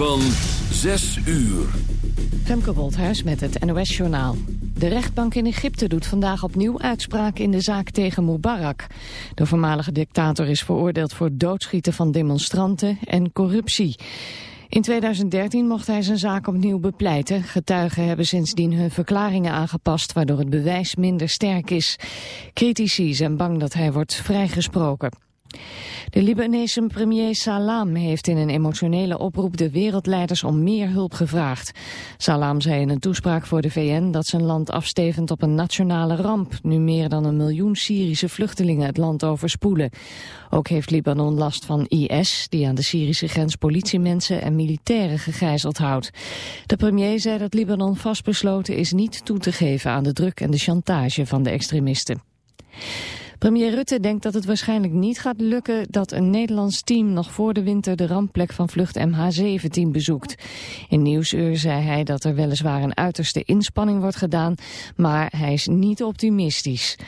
Van 6 uur. Femke Wolthuis met het NOS-journaal. De rechtbank in Egypte doet vandaag opnieuw uitspraak in de zaak tegen Mubarak. De voormalige dictator is veroordeeld voor doodschieten van demonstranten en corruptie. In 2013 mocht hij zijn zaak opnieuw bepleiten. Getuigen hebben sindsdien hun verklaringen aangepast... waardoor het bewijs minder sterk is. Critici zijn bang dat hij wordt vrijgesproken. De Libanese premier Salam heeft in een emotionele oproep de wereldleiders om meer hulp gevraagd. Salam zei in een toespraak voor de VN dat zijn land afstevend op een nationale ramp, nu meer dan een miljoen Syrische vluchtelingen het land overspoelen. Ook heeft Libanon last van IS, die aan de Syrische grens politiemensen en militairen gegijzeld houdt. De premier zei dat Libanon vastbesloten is niet toe te geven aan de druk en de chantage van de extremisten. Premier Rutte denkt dat het waarschijnlijk niet gaat lukken dat een Nederlands team nog voor de winter de rampplek van vlucht MH17 bezoekt. In Nieuwsuur zei hij dat er weliswaar een uiterste inspanning wordt gedaan, maar hij is niet optimistisch.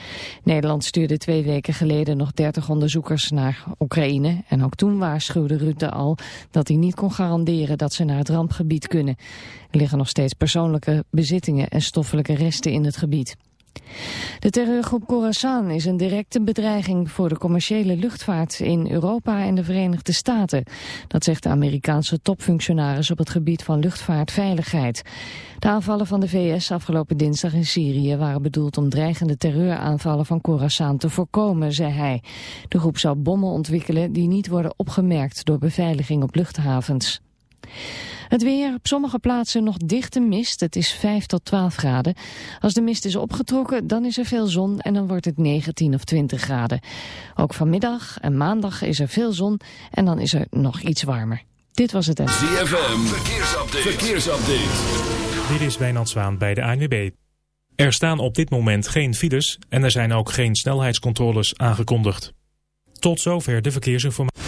Nederland stuurde twee weken geleden nog 30 onderzoekers naar Oekraïne en ook toen waarschuwde Rutte al dat hij niet kon garanderen dat ze naar het rampgebied kunnen. Er liggen nog steeds persoonlijke bezittingen en stoffelijke resten in het gebied. De terreurgroep Khorasan is een directe bedreiging voor de commerciële luchtvaart in Europa en de Verenigde Staten. Dat zegt de Amerikaanse topfunctionaris op het gebied van luchtvaartveiligheid. De aanvallen van de VS afgelopen dinsdag in Syrië waren bedoeld om dreigende terreuraanvallen van Khorasan te voorkomen, zei hij. De groep zou bommen ontwikkelen die niet worden opgemerkt door beveiliging op luchthavens. Het weer, op sommige plaatsen nog dichte mist. Het is 5 tot 12 graden. Als de mist is opgetrokken, dan is er veel zon en dan wordt het 19 of 20 graden. Ook vanmiddag en maandag is er veel zon en dan is er nog iets warmer. Dit was het. ZFM, verkeersupdate. verkeersupdate. Dit is Wijnand Zwaan bij de ANWB. Er staan op dit moment geen files en er zijn ook geen snelheidscontroles aangekondigd. Tot zover de verkeersinformatie.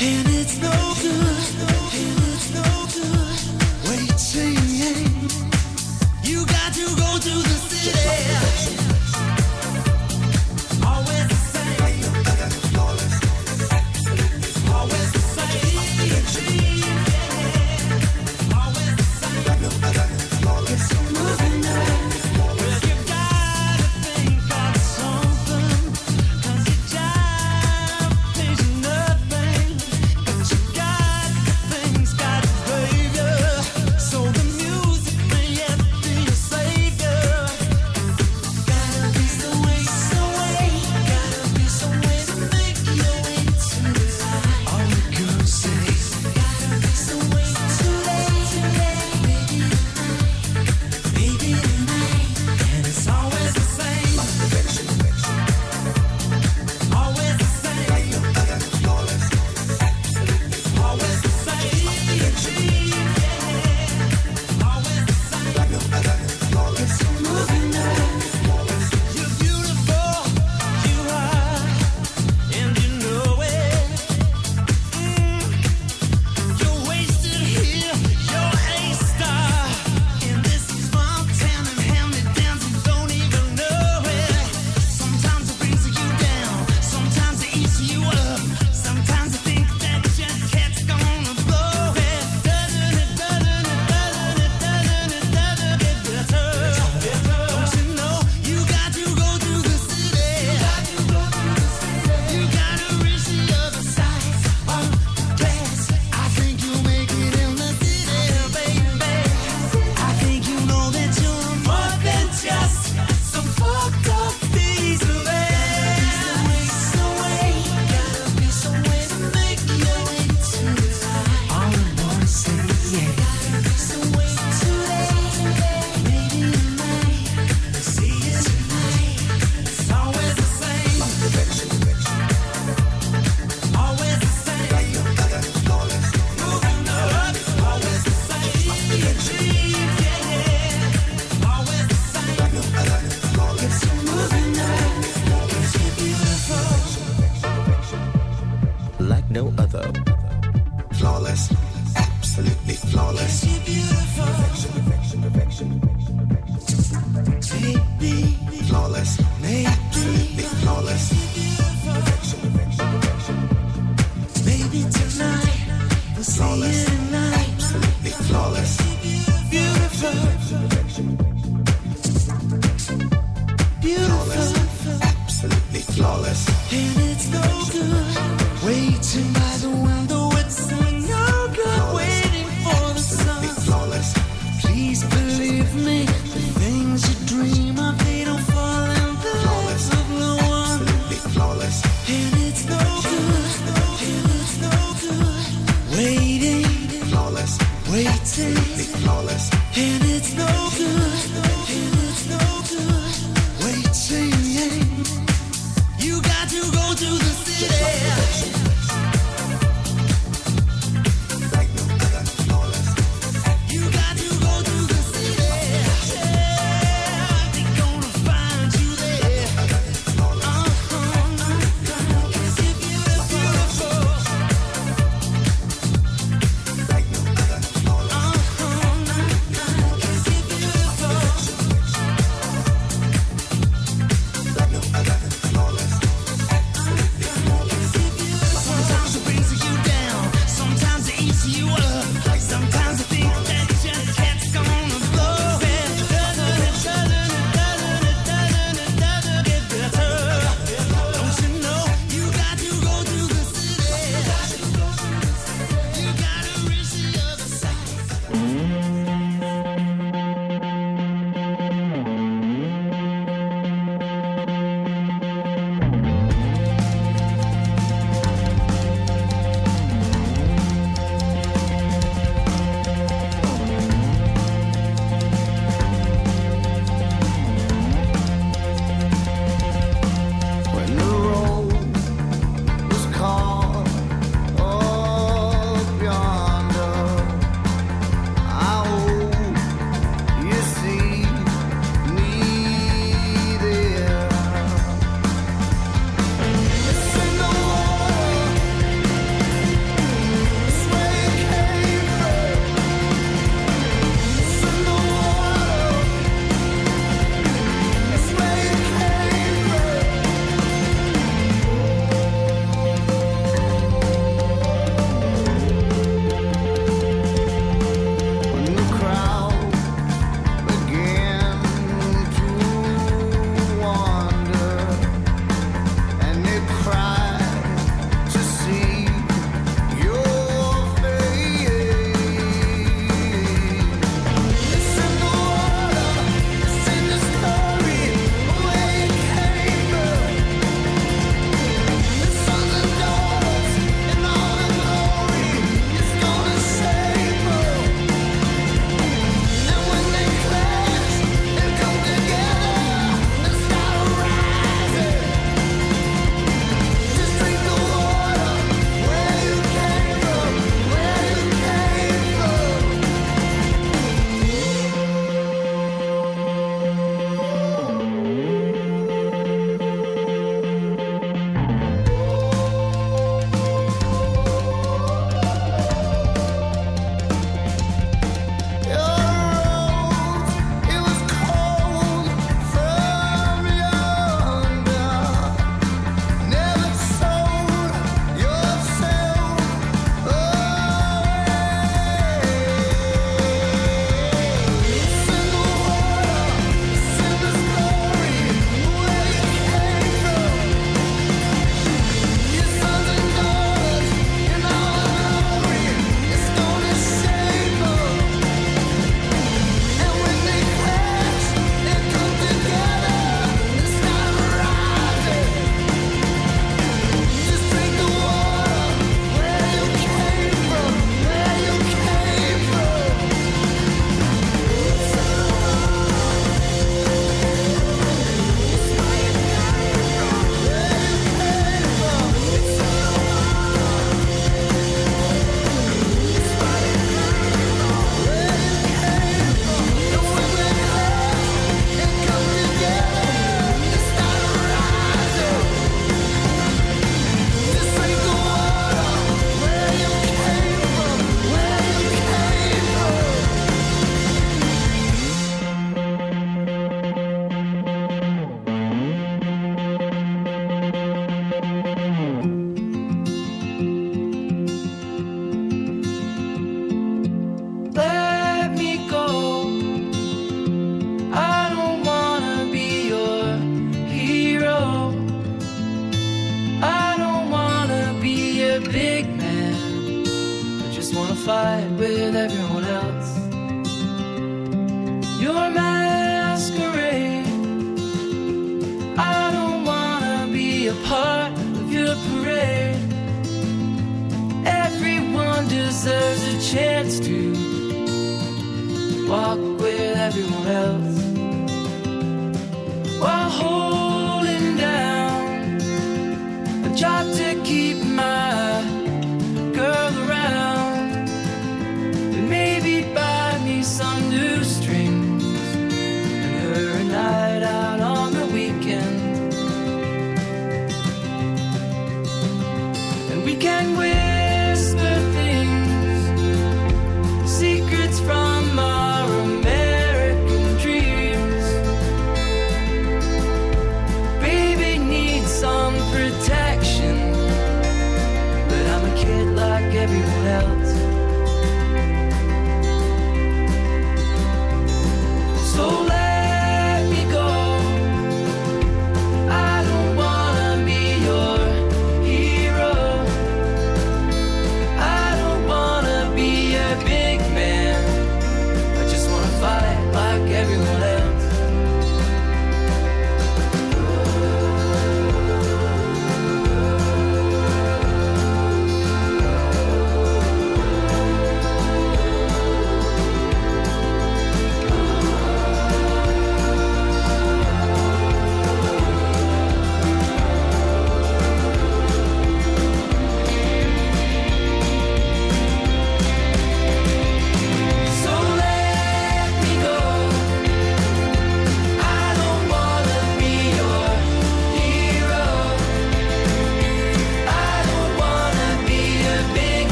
And it's no good,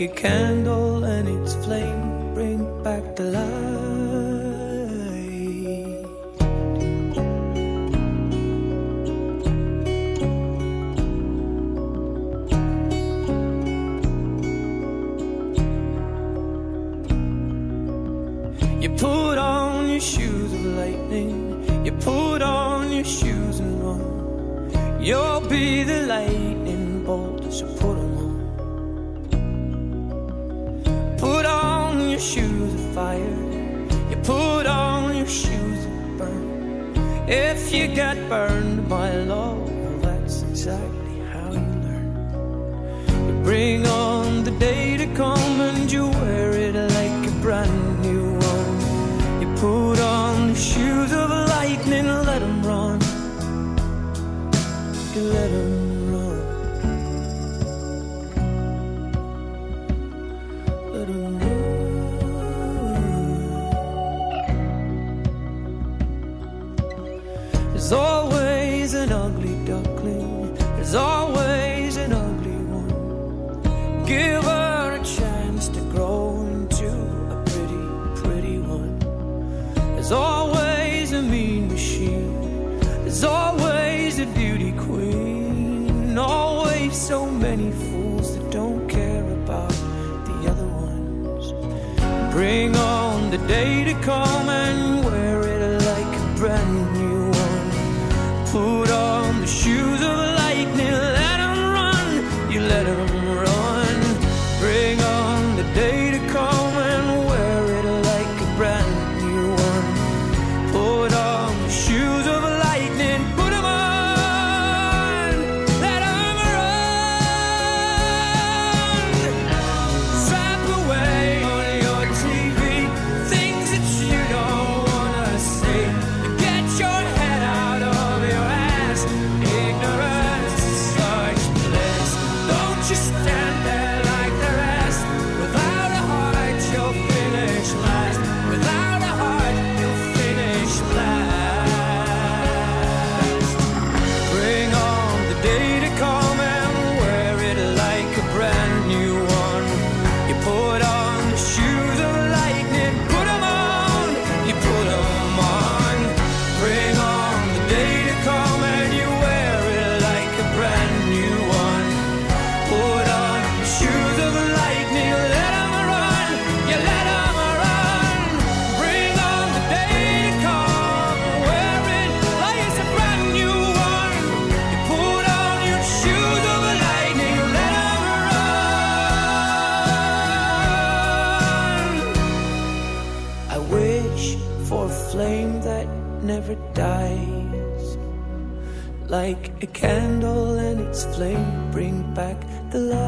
like it can. letter back the light.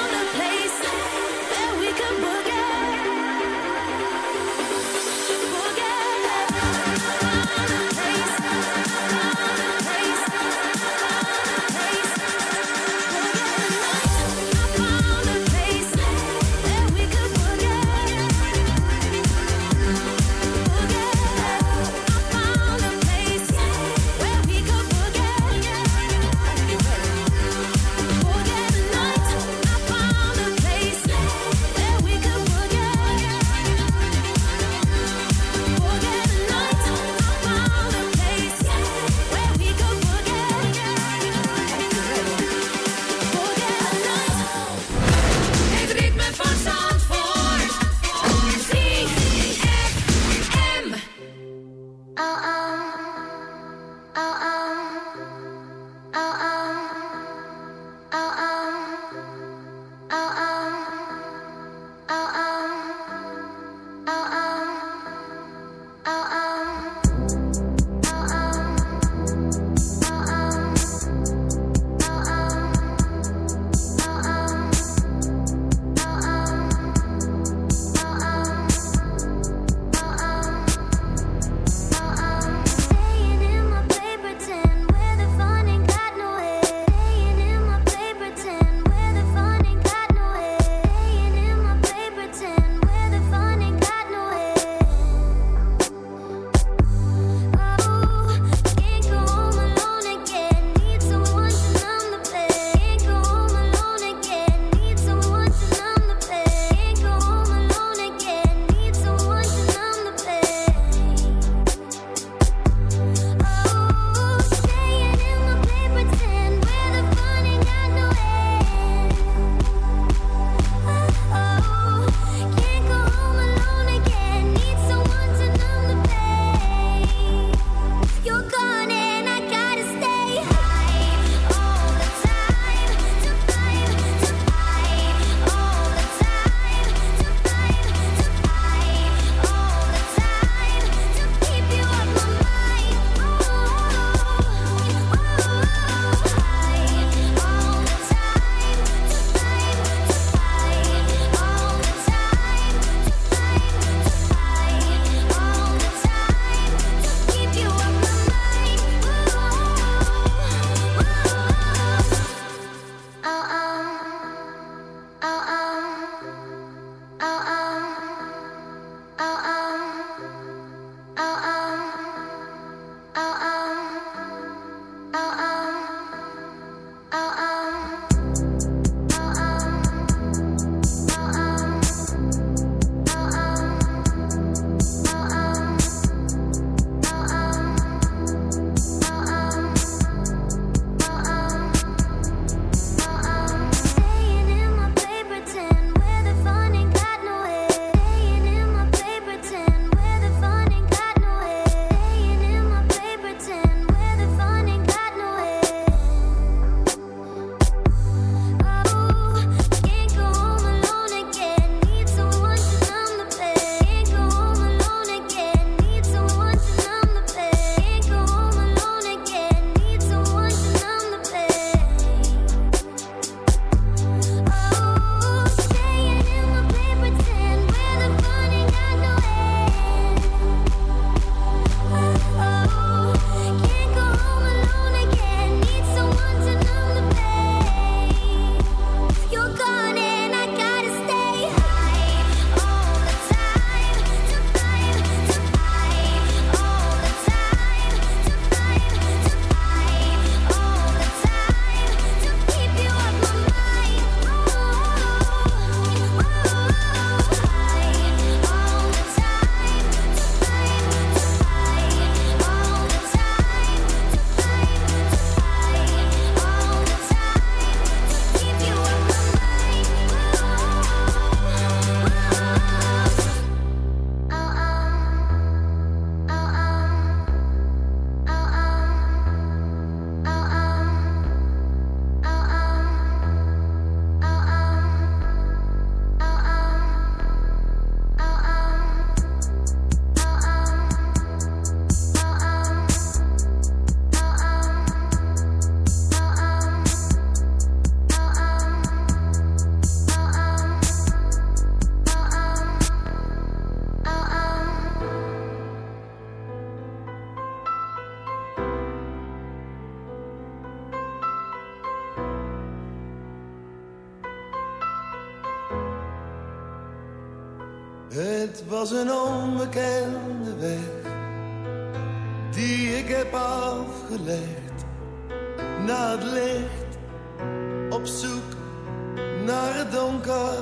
Donker.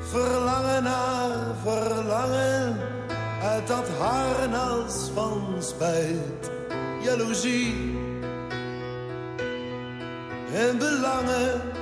Verlangen naar verlangen uit dat harnas van spijt, jaloezie en belangen.